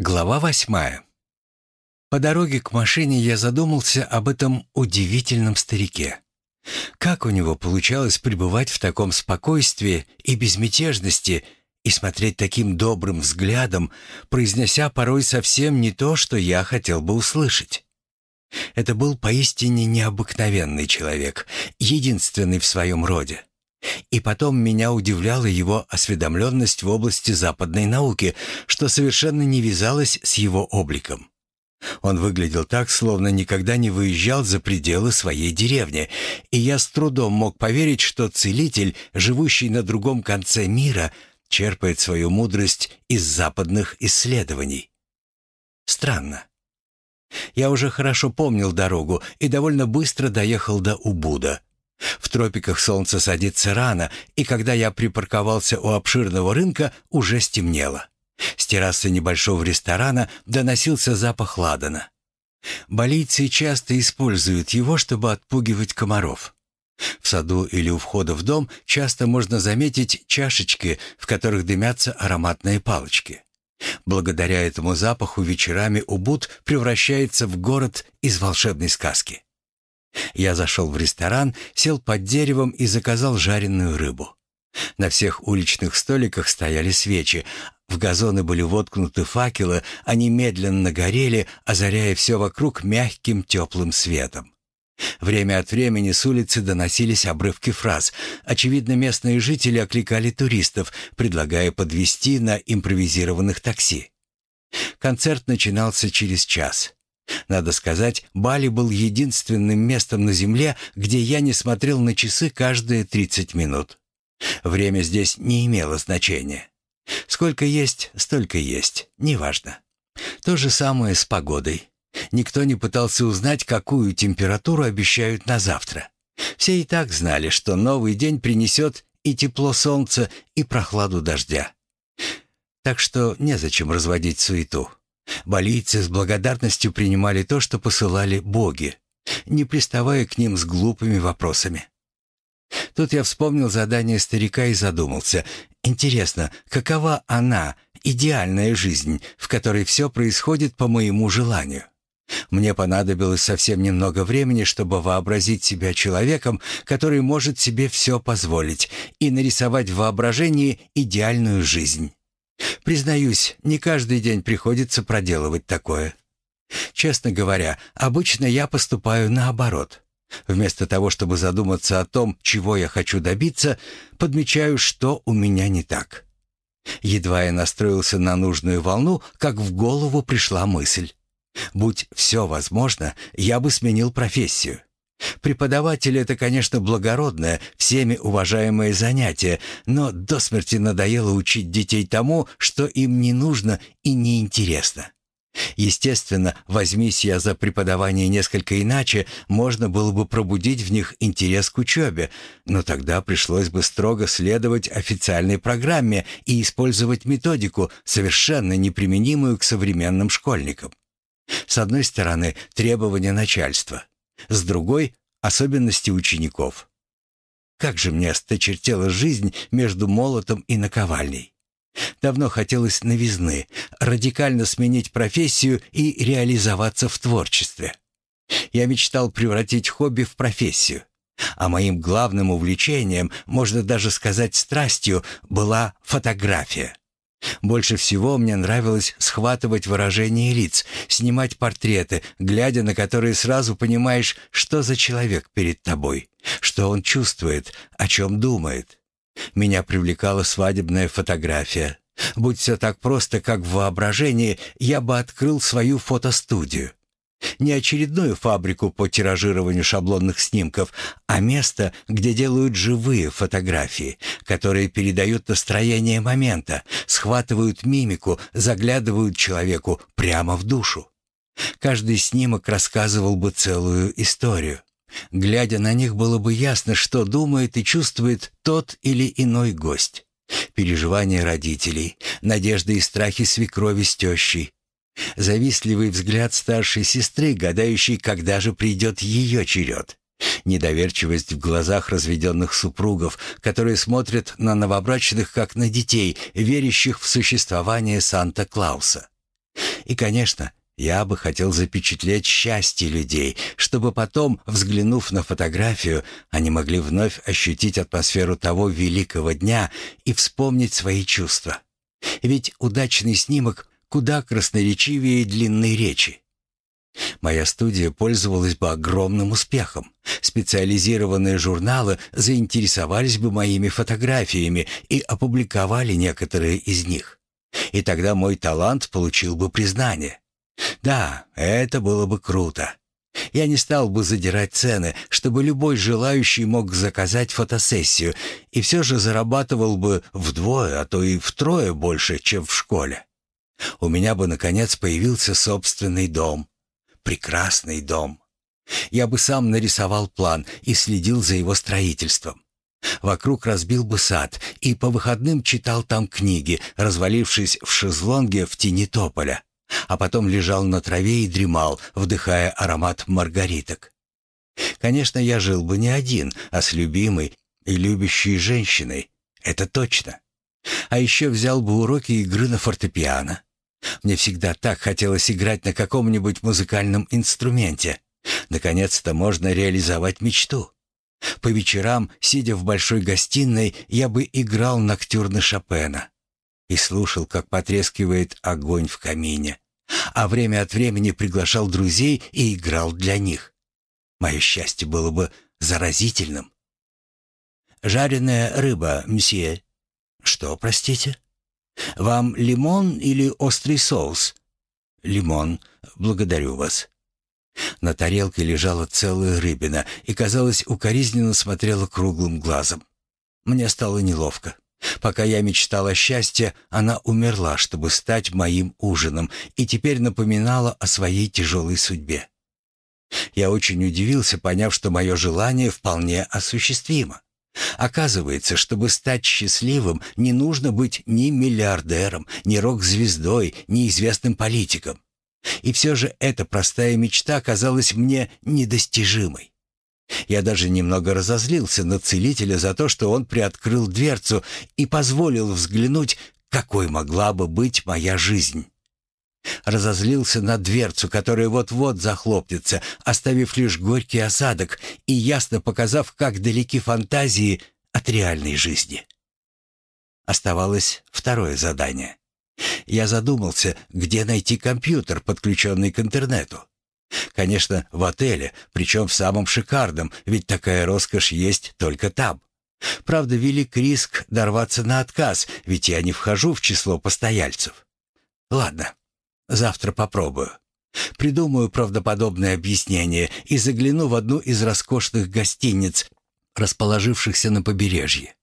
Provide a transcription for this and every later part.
Глава восьмая. По дороге к машине я задумался об этом удивительном старике. Как у него получалось пребывать в таком спокойствии и безмятежности и смотреть таким добрым взглядом, произнеся порой совсем не то, что я хотел бы услышать. Это был поистине необыкновенный человек, единственный в своем роде. И потом меня удивляла его осведомленность в области западной науки, что совершенно не вязалось с его обликом. Он выглядел так, словно никогда не выезжал за пределы своей деревни, и я с трудом мог поверить, что целитель, живущий на другом конце мира, черпает свою мудрость из западных исследований. Странно. Я уже хорошо помнил дорогу и довольно быстро доехал до Убуда — в тропиках солнце садится рано, и когда я припарковался у обширного рынка, уже стемнело. С террасы небольшого ресторана доносился запах ладана. Болийцы часто используют его, чтобы отпугивать комаров. В саду или у входа в дом часто можно заметить чашечки, в которых дымятся ароматные палочки. Благодаря этому запаху вечерами Убуд превращается в город из волшебной сказки. Я зашел в ресторан, сел под деревом и заказал жареную рыбу. На всех уличных столиках стояли свечи, в газоны были воткнуты факелы, они медленно горели, озаряя все вокруг мягким теплым светом. Время от времени с улицы доносились обрывки фраз. Очевидно, местные жители окликали туристов, предлагая подвезти на импровизированных такси. Концерт начинался через час. Надо сказать, Бали был единственным местом на Земле, где я не смотрел на часы каждые 30 минут. Время здесь не имело значения. Сколько есть, столько есть, неважно. То же самое с погодой. Никто не пытался узнать, какую температуру обещают на завтра. Все и так знали, что новый день принесет и тепло солнца, и прохладу дождя. Так что незачем разводить суету. Балийцы с благодарностью принимали то, что посылали боги, не приставая к ним с глупыми вопросами. Тут я вспомнил задание старика и задумался. Интересно, какова она, идеальная жизнь, в которой все происходит по моему желанию? Мне понадобилось совсем немного времени, чтобы вообразить себя человеком, который может себе все позволить, и нарисовать в воображении идеальную жизнь. Признаюсь, не каждый день приходится проделывать такое. Честно говоря, обычно я поступаю наоборот. Вместо того, чтобы задуматься о том, чего я хочу добиться, подмечаю, что у меня не так. Едва я настроился на нужную волну, как в голову пришла мысль. Будь все возможно, я бы сменил профессию. Преподаватель — это, конечно, благородное, всеми уважаемое занятие, но до смерти надоело учить детей тому, что им не нужно и не интересно. Естественно, возьмись я за преподавание несколько иначе, можно было бы пробудить в них интерес к учебе, но тогда пришлось бы строго следовать официальной программе и использовать методику, совершенно неприменимую к современным школьникам. С одной стороны, требования начальства — с другой — особенности учеников. Как же мне осточертела жизнь между молотом и наковальней. Давно хотелось новизны, радикально сменить профессию и реализоваться в творчестве. Я мечтал превратить хобби в профессию. А моим главным увлечением, можно даже сказать страстью, была фотография. Больше всего мне нравилось схватывать выражения лиц, снимать портреты, глядя на которые сразу понимаешь, что за человек перед тобой, что он чувствует, о чем думает. Меня привлекала свадебная фотография. Будь все так просто, как в воображении, я бы открыл свою фотостудию. Не очередную фабрику по тиражированию шаблонных снимков, а место, где делают живые фотографии, которые передают настроение момента, схватывают мимику, заглядывают человеку прямо в душу. Каждый снимок рассказывал бы целую историю. Глядя на них, было бы ясно, что думает и чувствует тот или иной гость. Переживания родителей, надежды и страхи свекрови с тещей, Завистливый взгляд старшей сестры, гадающей, когда же придет ее черед. Недоверчивость в глазах разведенных супругов, которые смотрят на новобрачных как на детей, верящих в существование Санта-Клауса. И, конечно, я бы хотел запечатлеть счастье людей, чтобы потом, взглянув на фотографию, они могли вновь ощутить атмосферу того великого дня и вспомнить свои чувства. Ведь удачный снимок куда красноречивее длинной речи. Моя студия пользовалась бы огромным успехом. Специализированные журналы заинтересовались бы моими фотографиями и опубликовали некоторые из них. И тогда мой талант получил бы признание. Да, это было бы круто. Я не стал бы задирать цены, чтобы любой желающий мог заказать фотосессию, и все же зарабатывал бы вдвое, а то и втрое больше, чем в школе. У меня бы, наконец, появился собственный дом. Прекрасный дом. Я бы сам нарисовал план и следил за его строительством. Вокруг разбил бы сад и по выходным читал там книги, развалившись в шезлонге в тени тополя, а потом лежал на траве и дремал, вдыхая аромат маргариток. Конечно, я жил бы не один, а с любимой и любящей женщиной, это точно. А еще взял бы уроки игры на фортепиано. Мне всегда так хотелось играть на каком-нибудь музыкальном инструменте. Наконец-то можно реализовать мечту. По вечерам, сидя в большой гостиной, я бы играл ноктюрны Шопена и слушал, как потрескивает огонь в камине, а время от времени приглашал друзей и играл для них. Мое счастье было бы заразительным. «Жареная рыба, мсье». «Что, простите?» «Вам лимон или острый соус?» «Лимон. Благодарю вас». На тарелке лежала целая рыбина и, казалось, укоризненно смотрела круглым глазом. Мне стало неловко. Пока я мечтал о счастье, она умерла, чтобы стать моим ужином, и теперь напоминала о своей тяжелой судьбе. Я очень удивился, поняв, что мое желание вполне осуществимо. Оказывается, чтобы стать счастливым, не нужно быть ни миллиардером, ни рок-звездой, ни известным политиком. И все же эта простая мечта казалась мне недостижимой. Я даже немного разозлился на целителя за то, что он приоткрыл дверцу и позволил взглянуть, какой могла бы быть моя жизнь. Разозлился на дверцу, которая вот-вот захлопнется, оставив лишь горький осадок и ясно показав, как далеки фантазии от реальной жизни. Оставалось второе задание. Я задумался, где найти компьютер, подключенный к интернету. Конечно, в отеле, причем в самом шикарном, ведь такая роскошь есть только там. Правда, велик риск дорваться на отказ, ведь я не вхожу в число постояльцев. Ладно, завтра попробую. Придумаю правдоподобное объяснение и загляну в одну из роскошных гостиниц, расположившихся на побережье.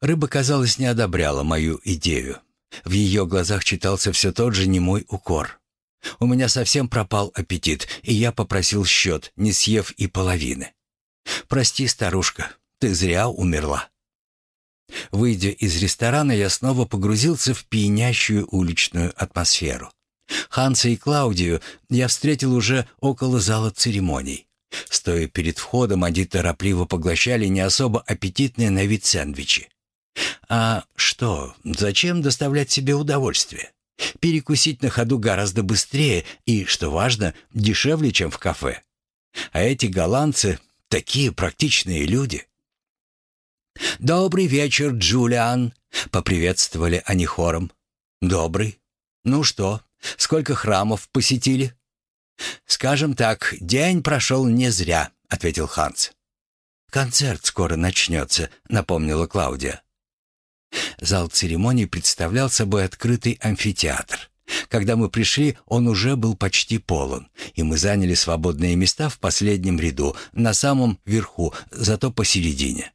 Рыба, казалось, не одобряла мою идею. В ее глазах читался все тот же немой укор. У меня совсем пропал аппетит, и я попросил счет, не съев и половины. «Прости, старушка, ты зря умерла». Выйдя из ресторана, я снова погрузился в пьянящую уличную атмосферу. Ханса и Клаудию я встретил уже около зала церемоний. Стоя перед входом, они торопливо поглощали не особо аппетитные на вид сэндвичи. А что, зачем доставлять себе удовольствие? Перекусить на ходу гораздо быстрее и, что важно, дешевле, чем в кафе. А эти голландцы — такие практичные люди. «Добрый вечер, Джулиан!» — поприветствовали они хором. «Добрый. Ну что, сколько храмов посетили?» «Скажем так, день прошел не зря», — ответил Ханс. «Концерт скоро начнется», — напомнила Клаудия. Зал церемоний представлял собой открытый амфитеатр. Когда мы пришли, он уже был почти полон, и мы заняли свободные места в последнем ряду, на самом верху, зато посередине.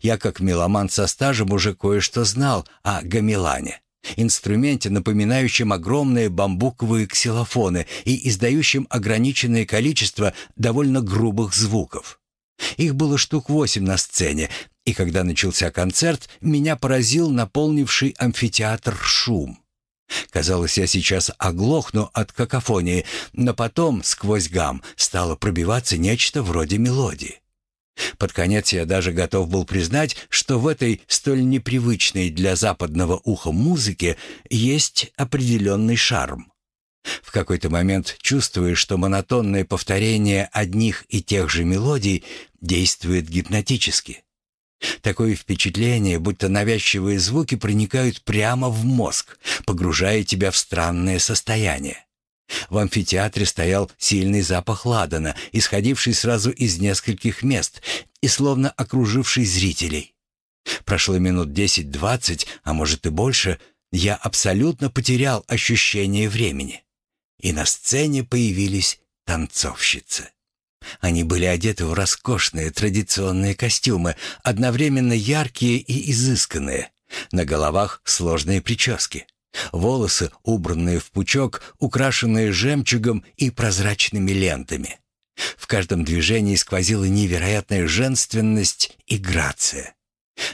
Я, как меломан со стажем, уже кое-что знал о гамелане, инструменте, напоминающем огромные бамбуковые ксилофоны и издающем ограниченное количество довольно грубых звуков. Их было штук восемь на сцене, и когда начался концерт, меня поразил наполнивший амфитеатр шум. Казалось, я сейчас оглохну от какофонии, но потом, сквозь гам, стало пробиваться нечто вроде мелодии. Под конец я даже готов был признать, что в этой столь непривычной для западного уха музыке есть определенный шарм. В какой-то момент чувствуешь, что монотонное повторение одних и тех же мелодий действует гипнотически. Такое впечатление, будто навязчивые звуки проникают прямо в мозг, погружая тебя в странное состояние. В амфитеатре стоял сильный запах ладана, исходивший сразу из нескольких мест и словно окруживший зрителей. Прошло минут десять-двадцать, а может и больше, я абсолютно потерял ощущение времени. И на сцене появились танцовщицы. Они были одеты в роскошные традиционные костюмы, одновременно яркие и изысканные. На головах сложные прически. Волосы, убранные в пучок, украшенные жемчугом и прозрачными лентами. В каждом движении сквозила невероятная женственность и грация.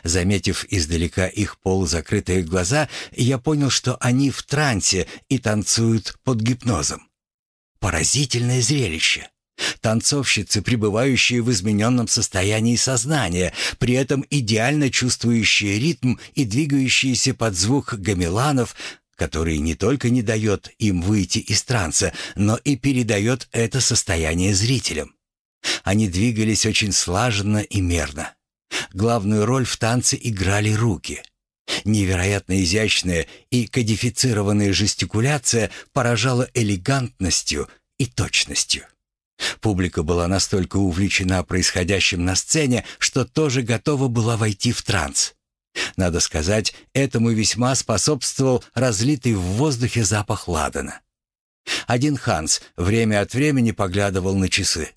Заметив издалека их полузакрытые глаза, я понял, что они в трансе и танцуют под гипнозом. Поразительное зрелище. Танцовщицы, пребывающие в измененном состоянии сознания, при этом идеально чувствующие ритм и двигающиеся под звук гамеланов, который не только не дает им выйти из транса, но и передает это состояние зрителям. Они двигались очень слаженно и мерно. Главную роль в танце играли руки. Невероятно изящная и кодифицированная жестикуляция поражала элегантностью и точностью. Публика была настолько увлечена происходящим на сцене, что тоже готова была войти в транс. Надо сказать, этому весьма способствовал разлитый в воздухе запах ладана. Один Ханс время от времени поглядывал на часы.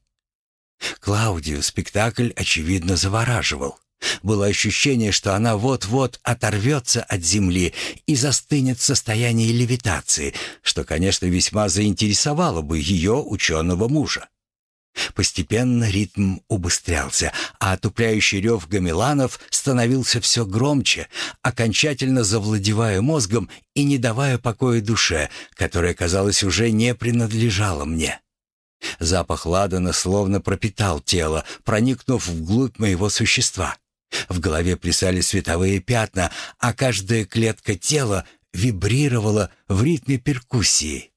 Клаудию спектакль, очевидно, завораживал. Было ощущение, что она вот-вот оторвется от земли и застынет в состоянии левитации, что, конечно, весьма заинтересовало бы ее ученого мужа. Постепенно ритм убыстрялся, а отупляющий рев гамеланов становился все громче, окончательно завладевая мозгом и не давая покоя душе, которая, казалось, уже не принадлежала мне. Запах ладана словно пропитал тело, проникнув вглубь моего существа. В голове плясали световые пятна, а каждая клетка тела вибрировала в ритме перкуссии.